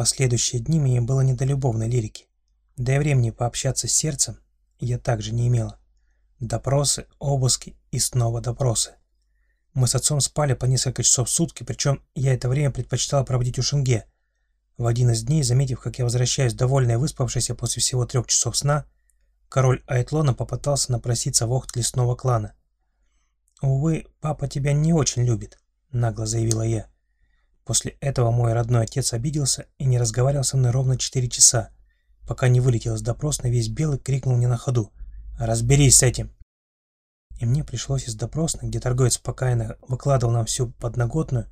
последующие дни мне было не до любовной лирики. Да и времени пообщаться с сердцем я также не имела. Допросы, обыски и снова допросы. Мы с отцом спали по несколько часов в сутки, причем я это время предпочитала проводить у Шенге. В один из дней, заметив, как я возвращаюсь довольная и выспавшаяся после всего трех часов сна, король Айтлона попытался напроситься в охт лесного клана. «Увы, папа тебя не очень любит», — нагло заявила я. После этого мой родной отец обиделся и не разговаривал со мной ровно четыре часа, пока не вылетел из допросной весь белый крикнул мне на ходу «Разберись с этим!». И мне пришлось из допросной, где торговец спокойно выкладывал нам всю подноготную,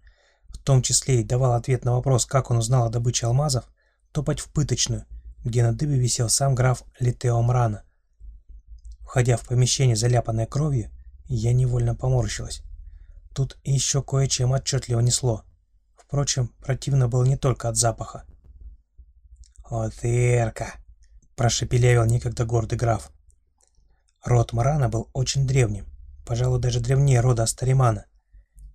в том числе и давал ответ на вопрос, как он узнал о добыче алмазов, топать в пыточную, где на дыбе висел сам граф Литео Мрана. Входя в помещение, заляпанное кровью, я невольно поморщилась. Тут еще кое-чем отчетливо несло. Впрочем, противно было не только от запаха. «Вот Ирка!» – прошепелявил некогда гордый граф. Род Марана был очень древним, пожалуй, даже древнее рода Астаримана.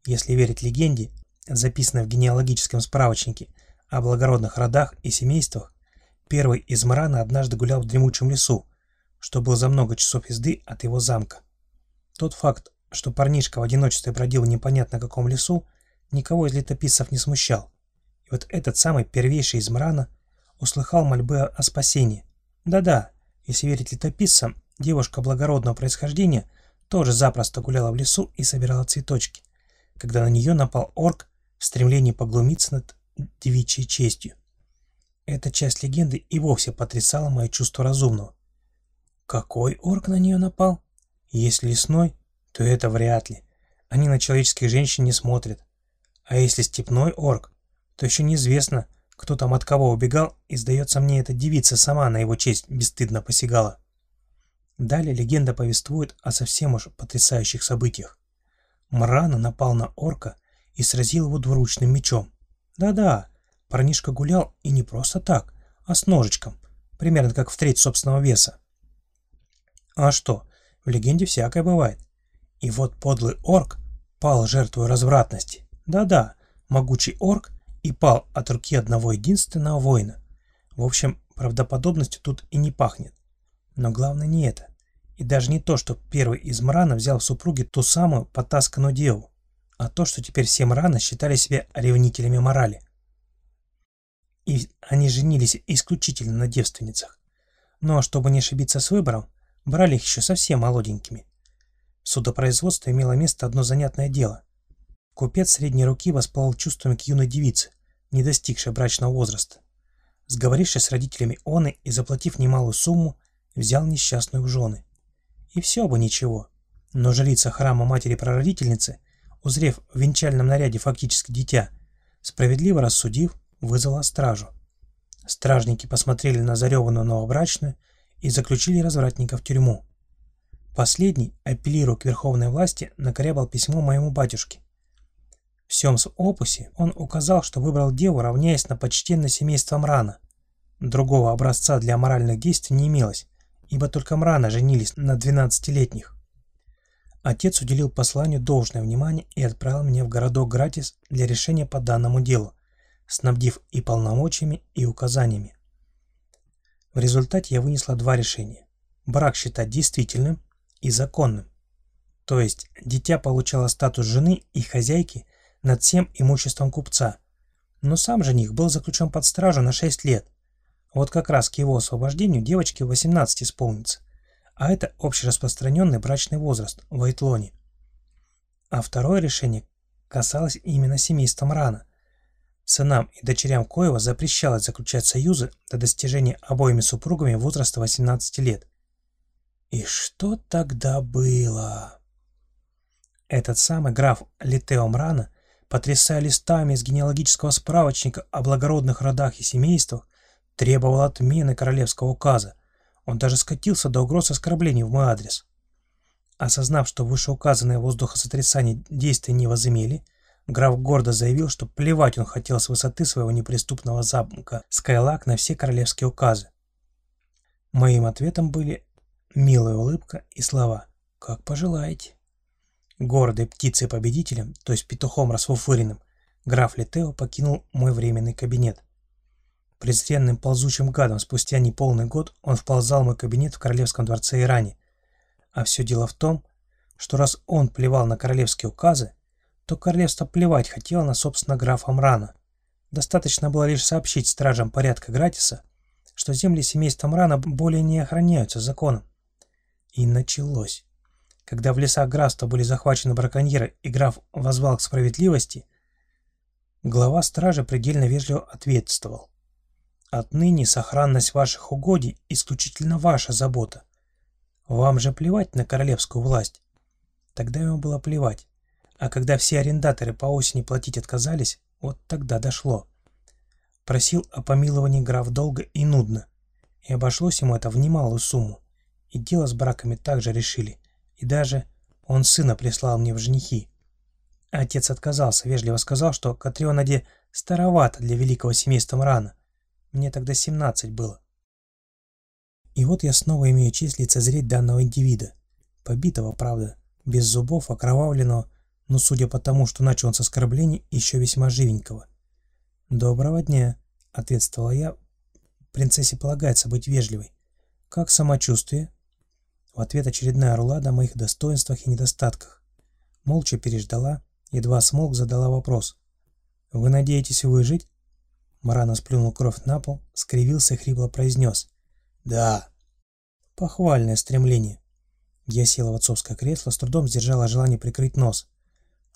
Если верить легенде, записанной в генеалогическом справочнике о благородных родах и семействах, первый из Марана однажды гулял в дремучем лесу, что был за много часов езды от его замка. Тот факт, что парнишка в одиночестве бродил непонятно каком лесу, никого из летописцев не смущал. И вот этот самый первейший из Мрана услыхал мольбы о спасении. Да-да, если верить летописцам, девушка благородного происхождения тоже запросто гуляла в лесу и собирала цветочки, когда на нее напал орк в стремлении поглумиться над девичьей честью. Эта часть легенды и вовсе потрясала мое чувство разумного. Какой орк на нее напал? Если лесной, то это вряд ли. Они на человеческих женщин не смотрят. А если степной орк, то еще неизвестно, кто там от кого убегал, и, сдается мне, эта девица сама на его честь бесстыдно посягала. Далее легенда повествует о совсем уж потрясающих событиях. Мрана напал на орка и сразил его двуручным мечом. Да-да, парнишка гулял и не просто так, а с ножичком, примерно как в треть собственного веса. А что, в легенде всякое бывает. И вот подлый орк пал жертвой развратности. Да-да, могучий орк и пал от руки одного единственного воина. В общем, правдоподобностью тут и не пахнет. Но главное не это. И даже не то, что первый из Мрана взял в супруги ту самую потасканную деву, а то, что теперь все Мрана считали себя ревнителями морали. И они женились исключительно на девственницах. А чтобы не ошибиться с выбором, Брали их еще совсем молоденькими. В судопроизводстве имело место одно занятное дело. Купец средней руки воспалал чувствами к юной девице, не достигшей брачного возраста. Сговорившись с родителями Оны и заплатив немалую сумму, взял несчастную в жены. И все бы ничего. Но жрица храма матери-прародительницы, узрев в венчальном наряде фактически дитя, справедливо рассудив, вызвала стражу. Стражники посмотрели на зареванную новобрачную и заключили развратника в тюрьму. Последний, апеллируя к верховной власти, накорябал письмо моему батюшке. В всем опусе он указал, что выбрал деву, равняясь на почтенное семейство Мрана. Другого образца для моральных действий не имелось, ибо только Мрана женились на 12-летних. Отец уделил посланию должное внимание и отправил меня в городок Гратис для решения по данному делу, снабдив и полномочиями, и указаниями. В результате я вынесла два решения. Брак считать действительным и законным. То есть дитя получало статус жены и хозяйки над всем имуществом купца. Но сам жених был заключен под стражу на 6 лет. Вот как раз к его освобождению девочке 18 исполнится. А это общераспространенный брачный возраст в Айтлоне. А второе решение касалось именно семейства Мрана – Сынам и дочерям Коева запрещалось заключать союзы до достижения обоими супругами возраста 18 лет. И что тогда было? Этот самый граф Литео Мрана, потрясая листами из генеалогического справочника о благородных родах и семействах, требовал отмены королевского указа. Он даже скатился до угроз оскорблений в мой адрес. Осознав, что вышеуказанные воздухосотрясания действия не возымели, Граф гордо заявил, что плевать он хотел с высоты своего неприступного замка Скайлак на все королевские указы. Моим ответом были милая улыбка и слова «Как пожелаете». Гордой птицей-победителем, то есть петухом расфуфыренным, граф Летео покинул мой временный кабинет. презренным ползучим гадом спустя неполный год он вползал в мой кабинет в королевском дворце Иране. А все дело в том, что раз он плевал на королевские указы, то королевство плевать хотело на, собственно, графа Мрана. Достаточно было лишь сообщить стражам порядка Гратиса, что земли семейства Мрана более не охраняются законом. И началось. Когда в лесах графства были захвачены браконьеры и граф возвал к справедливости, глава стражи предельно вежливо ответствовал. «Отныне сохранность ваших угодий исключительно ваша забота. Вам же плевать на королевскую власть». Тогда ему было плевать. А когда все арендаторы по осени платить отказались, вот тогда дошло. Просил о помиловании граф долго и нудно, и обошлось ему это в немалую сумму. И дело с браками также решили. И даже он сына прислал мне в женихи. Отец отказался, вежливо сказал, что Катрионаде старовато для великого семейства Мрана. Мне тогда 17 было. И вот я снова имею честь лицезреть данного индивида. Побитого, правда, без зубов, окровавленного, но судя по тому, что начал он с оскорблений, еще весьма живенького. «Доброго дня», — ответствовала я. «Принцессе полагается быть вежливой. Как самочувствие?» В ответ очередная рулада о моих достоинствах и недостатках. Молча переждала, едва смолк, задала вопрос. «Вы надеетесь выжить?» Марана сплюнул кровь на пол, скривился и хрипло произнес. «Да». Похвальное стремление. Я села в отцовское кресло, с трудом сдержала желание прикрыть нос.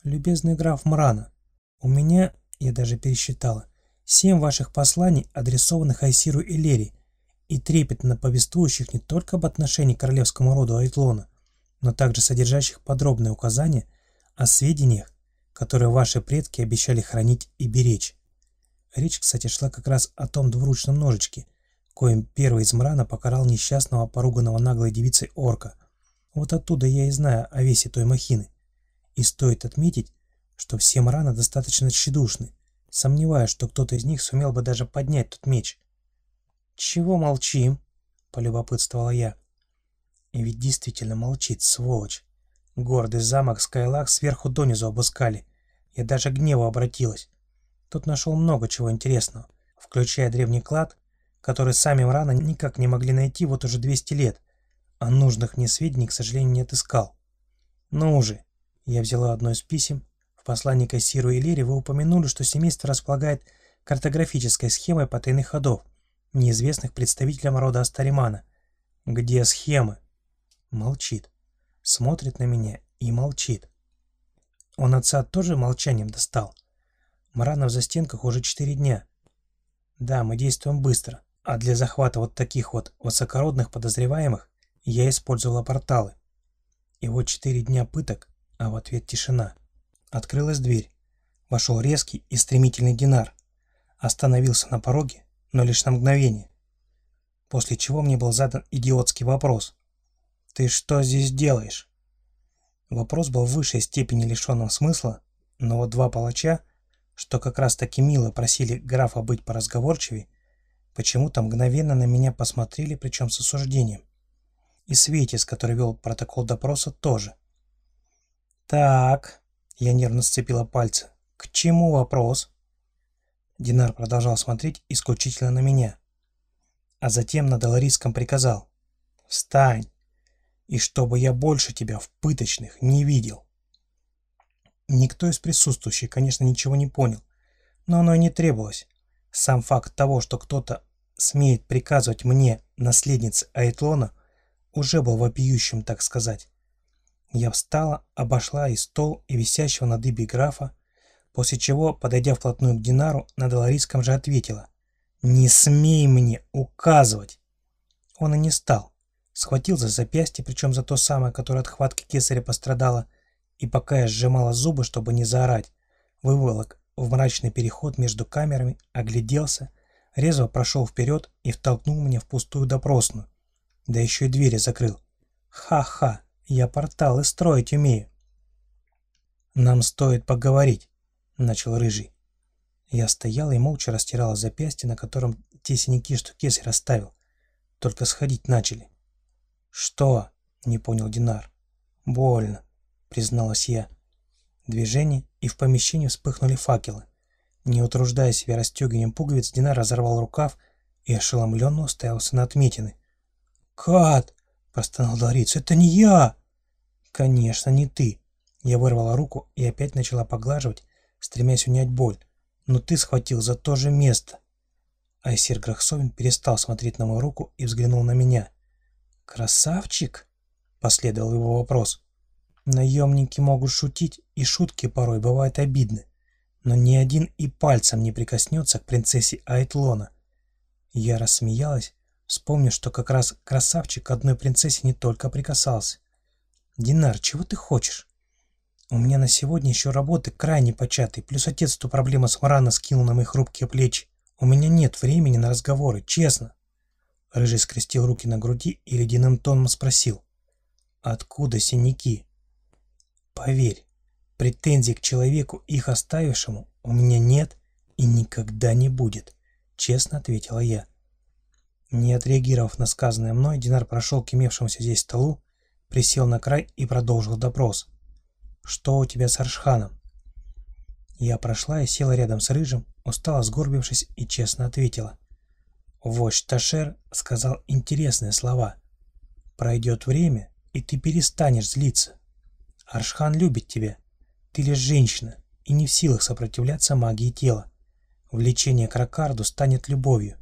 «Любезный граф Мрана, у меня, я даже пересчитала, семь ваших посланий, адресованных Айсиру и Лери, и трепетно повествующих не только об отношении к королевскому роду Айтлона, но также содержащих подробные указания о сведениях, которые ваши предки обещали хранить и беречь. Речь, кстати, шла как раз о том двуручном ножичке, коим первый из Мрана покарал несчастного, поруганного наглой девицей орка. Вот оттуда я и знаю о весе той махины. И стоит отметить, что все Мрана достаточно тщедушны, сомневаюсь, что кто-то из них сумел бы даже поднять тот меч. «Чего молчим?» — полюбопытствовала я. И ведь действительно молчит, сволочь. Гордый замок Скайлах сверху донизу обыскали. Я даже гневу обратилась. Тут нашел много чего интересного, включая древний клад, который сами Мрана никак не могли найти вот уже 200 лет, а нужных мне сведений, к сожалению, не отыскал. Ну же, я взяла одно из писем. В послании к Сиру и Лире вы упомянули, что семейство располагает картографической схемой потайных ходов, неизвестных представителям рода Астаримана. Где схемы? Молчит. Смотрит на меня и молчит. Он отца тоже молчанием достал. Маранов за стенках уже четыре дня. Да, мы действуем быстро, а для захвата вот таких вот высокородных подозреваемых я использовала порталы. И вот четыре дня пыток, а в ответ тишина. Открылась дверь. Вошел резкий и стремительный Динар. Остановился на пороге, но лишь на мгновение. После чего мне был задан идиотский вопрос. «Ты что здесь делаешь?» Вопрос был в высшей степени лишенным смысла, но вот два палача, что как раз таки мило просили графа быть поразговорчивее, почему-то мгновенно на меня посмотрели, причем с осуждением. И Светис, который вел протокол допроса, тоже. «Так», — я нервно сцепила пальцы, — «к чему вопрос?» Динар продолжал смотреть исключительно на меня. А затем на Долариском приказал. «Встань! И чтобы я больше тебя в пыточных не видел!» Никто из присутствующих, конечно, ничего не понял, но оно и не требовалось. Сам факт того, что кто-то смеет приказывать мне, наследнице Айтлона, уже был вопиющим, так сказать. Я встала, обошла и стол, и висящего на дыбе графа, после чего, подойдя вплотную к Динару, на Доларийском же ответила «Не смей мне указывать!» Он и не стал. Схватил за запястье, причем за то самое, которое от хватки кесаря пострадало, и пока я сжимала зубы, чтобы не заорать, выволок в мрачный переход между камерами, огляделся, резво прошел вперед и втолкнул меня в пустую допросную. Да еще и двери закрыл. Ха-ха, я порталы строить умею. Нам стоит поговорить. — начал Рыжий. Я стояла и молча растирала запястье, на котором те синяки, что кесарь оставил. Только сходить начали. «Что?» — не понял Динар. «Больно», — призналась я. Движение, и в помещении вспыхнули факелы. Не утруждая себя расстегиванием пуговиц, Динар разорвал рукав и ошеломленно уставился на отметины. «Кат!» – простонал Лариц. «Это не я!» «Конечно, не ты!» Я вырвала руку и опять начала поглаживать, стремясь унять боль. «Но ты схватил за то же место!» Айсир Грахсовин перестал смотреть на мою руку и взглянул на меня. «Красавчик?» – последовал его вопрос. Наемники могут шутить, и шутки порой бывают обидны, но ни один и пальцем не прикоснется к принцессе Айтлона. Я рассмеялась, вспомнив, что как раз красавчик одной принцессе не только прикасался. «Динар, чего ты хочешь?» «У меня на сегодня еще работы крайне початые, плюс отец ту проблему с Марана скинул на мои хрупкие плечи. У меня нет времени на разговоры, честно». Рыжий скрестил руки на груди и ледяным тоном спросил. «Откуда синяки?» «Поверь, претензий к человеку, их оставившему, у меня нет и никогда не будет», честно ответила я. Не отреагировав на сказанное мной, Динар прошел к имевшемуся здесь столу, присел на край и продолжил допрос. «Что у тебя с Аршханом?» Я прошла и села рядом с Рыжим, устало сгорбившись и честно ответила. Вождь Ташер сказал интересные слова. «Пройдет время, и ты перестанешь злиться. Аршхан любит тебя. Ты лишь женщина и не в силах сопротивляться магии тела. Влечение к Ракарду станет любовью.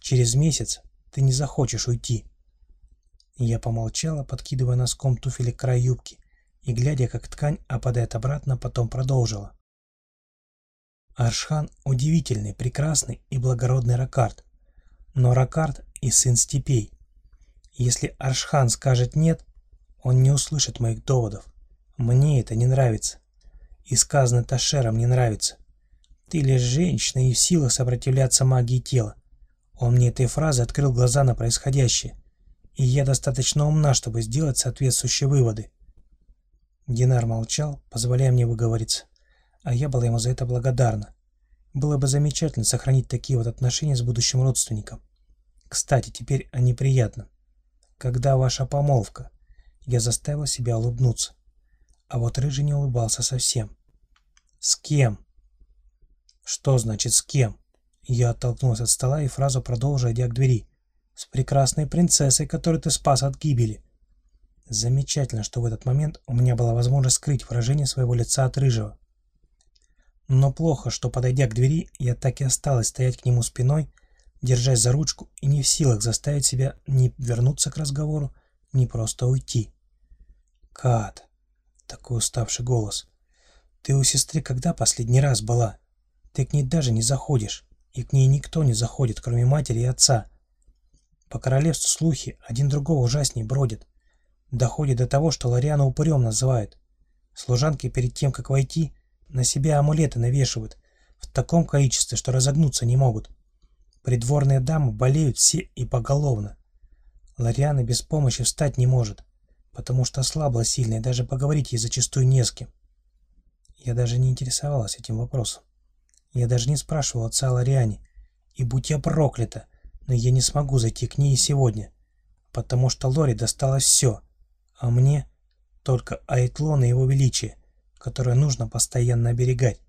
Через месяц ты не захочешь уйти». Я помолчала, подкидывая носком туфели край юбки и, глядя, как ткань опадает обратно, потом продолжила. Аршхан – удивительный, прекрасный и благородный Ракард. Но Ракард и сын степей. Если Аршхан скажет «нет», он не услышит моих доводов. Мне это не нравится. И сказано Ташером не нравится. Ты лишь женщина и в силах сопротивляться магии тела. Он мне этой фразой открыл глаза на происходящее. И я достаточно умна, чтобы сделать соответствующие выводы. Динар молчал, позволяя мне выговориться а я была ему за это благодарна. Было бы замечательно сохранить такие вот отношения с будущим родственником. Кстати, теперь о неприятном. Когда ваша помолвка? Я заставила себя улыбнуться. А вот Рыжий не улыбался совсем. С кем? Что значит с кем? Я оттолкнулась от стола и фразу продолжила, идя к двери. С прекрасной принцессой, которую ты спас от гибели. Замечательно, что в этот момент у меня была возможность скрыть выражение своего лица от Рыжего. Но плохо, что, подойдя к двери, я так и осталась стоять к нему спиной, держась за ручку и не в силах заставить себя ни вернуться к разговору, ни просто уйти. «Кат!» — такой уставший голос. «Ты у сестры когда последний раз была? Ты к ней даже не заходишь, и к ней никто не заходит, кроме матери и отца. По королевству слухи один другого ужасней бродят. Доходит до того, что Лариана упырем называют. Служанки перед тем, как войти, на себя амулеты навешивают в таком количестве, что разогнуться не могут. Придворные дамы болеют все и поголовно. Лариана без помощи встать не может, потому что слабла сильно и даже поговорить ей зачастую не с кем. Я даже не интересовалась этим вопросом. Я даже не спрашивал отца Лариане. И будь я проклята, но я не смогу зайти к ней сегодня, потому что Лори досталось все, а мне только Айтлон и его величие, которое нужно постоянно оберегать.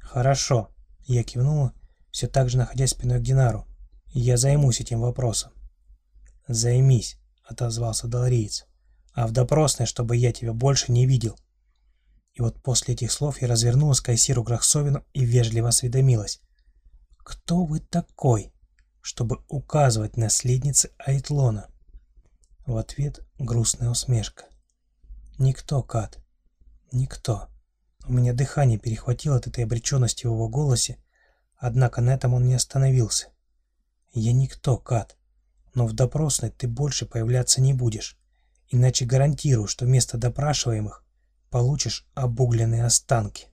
«Хорошо», — я кивнула, все так же находясь спиной к Динару. «Я займусь этим вопросом». «Займись», — отозвался Долориец. «А в допросной, чтобы я тебя больше не видел». И вот после этих слов я развернулась к Айсиру Грахсовину и вежливо осведомилась. «Кто вы такой, чтобы указывать наследнице Айтлона?» В ответ грустная усмешка. «Никто, Кат. Никто. У меня дыхание перехватило от этой обреченности в его голосе, однако на этом он не остановился. Я никто, Кат, но в допросной ты больше появляться не будешь, иначе гарантирую, что вместо допрашиваемых получишь обугленные останки.